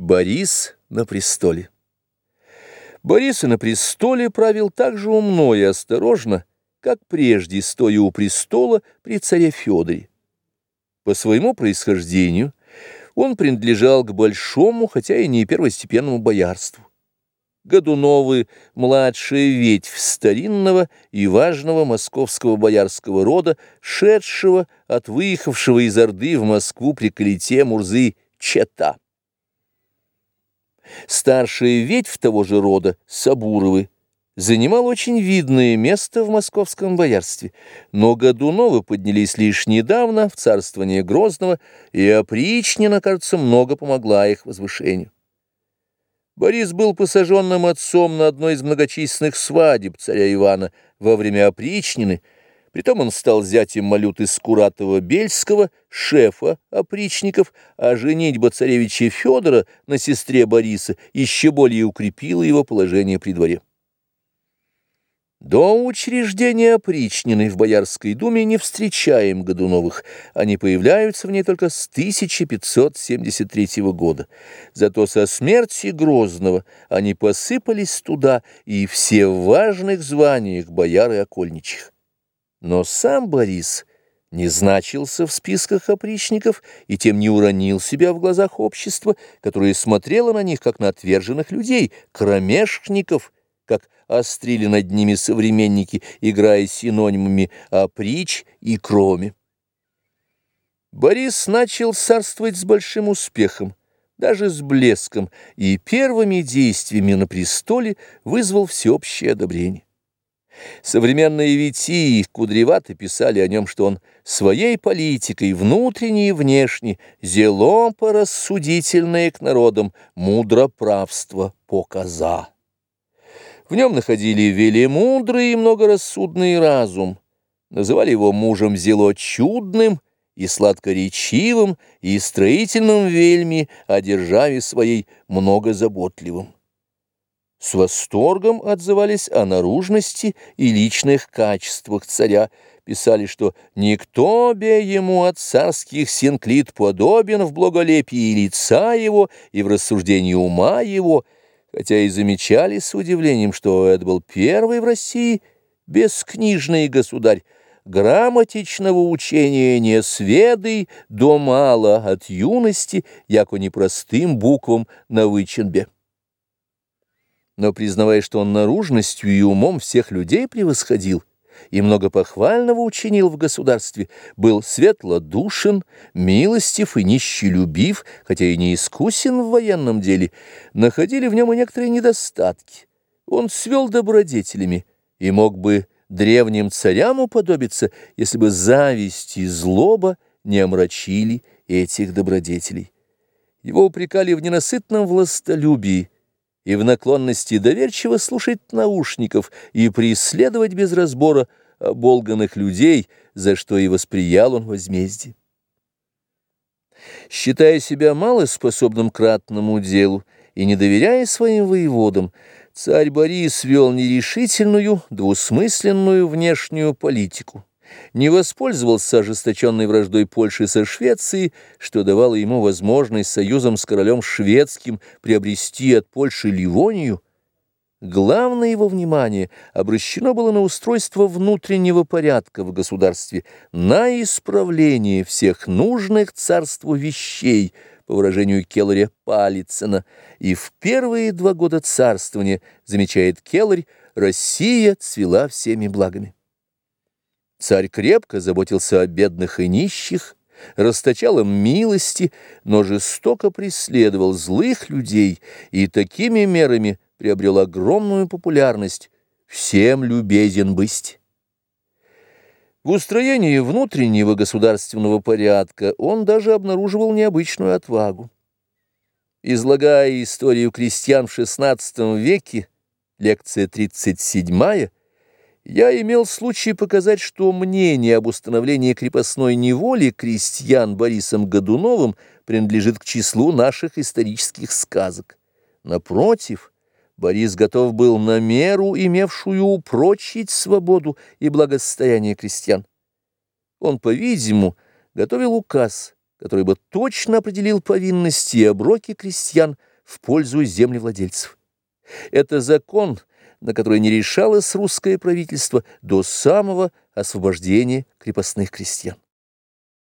Борис на престоле. Борис на престоле правил так же умно и осторожно, как прежде, стоя у престола при царе Федоре. По своему происхождению он принадлежал к большому, хотя и не первостепенному боярству. Годуновы – младшая ветвь старинного и важного московского боярского рода, шедшего от выехавшего из Орды в Москву при колите Мурзы Чета. Старшая ветвь того же рода, Сабуровы, занимал очень видное место в московском боярстве, но Годуновы поднялись лишь недавно в царствование Грозного, и опричнина, кажется, много помогла их возвышению. Борис был посаженным отцом на одной из многочисленных свадеб царя Ивана во время опричнины, Притом он стал зятем Малюты Скуратова-Бельского, шефа опричников, а женитьба царевича Федора на сестре Бориса еще более укрепила его положение при дворе. До учреждения опричнины в Боярской думе не встречаем Годуновых, они появляются в ней только с 1573 года. Зато со смерти Грозного они посыпались туда, и все в важных званиях бояры окольничих. Но сам Борис не значился в списках опричников и тем не уронил себя в глазах общества, которое смотрело на них, как на отверженных людей, кромешников, как острили над ними современники, играя синонимами «оприч» и «кроме». Борис начал царствовать с большим успехом, даже с блеском, и первыми действиями на престоле вызвал всеобщее одобрение. Современные витии кудревато писали о нем, что он своей политикой, внутренней и внешней, зело порассудительное к народам, мудро правство показа. В нем находили велемудрый и многорассудный разум, называли его мужем зело чудным и сладкоречивым, и строительным вельми, о державе своей многозаботливым с восторгом отзывались о наружности и личных качествах царя, писали, что «никто бе ему от царских синклит подобен в благолепии лица его и в рассуждении ума его», хотя и замечали с удивлением, что это был первый в России бескнижный государь, грамотичного учения не сведый до мало от юности, яко непростым буквам на выченбе но признавая, что он наружностью и умом всех людей превосходил, и много похвального учинил в государстве, был светлодушен, милостив и нищелюбив, хотя и не искусен в военном деле, находили в нем и некоторые недостатки. Он свел добродетелями и мог бы древним царям уподобиться, если бы зависть и злоба не омрачили этих добродетелей. Его упрекали в ненасытном властолюбии, и в наклонности доверчиво слушать наушников и преследовать без разбора оболганных людей, за что и восприял он возмездие. Считая себя малоспособным к ратному делу и не доверяя своим воеводам, царь Борис вел нерешительную, двусмысленную внешнюю политику не воспользовался ожесточенной враждой Польши со Швецией, что давало ему возможность союзом с королем шведским приобрести от Польши Ливонию, главное его внимание обращено было на устройство внутреннего порядка в государстве, на исправление всех нужных царству вещей, по выражению Келларя Палицына, и в первые два года царствования, замечает Келларь, Россия цвела всеми благами. Царь крепко заботился о бедных и нищих, расточал им милости, но жестоко преследовал злых людей и такими мерами приобрел огромную популярность, всем любезен быть. В устроении внутреннего государственного порядка он даже обнаруживал необычную отвагу. Излагая историю крестьян в XVI веке, лекция 37 я имел случай показать, что мнение об установлении крепостной неволи крестьян Борисом Годуновым принадлежит к числу наших исторических сказок. Напротив, Борис готов был на меру, имевшую упрочить свободу и благосостояние крестьян. Он, по-видимому, готовил указ, который бы точно определил повинности и оброки крестьян, в пользу землевладельцев. Это закон, на который не решалось русское правительство до самого освобождения крепостных крестьян.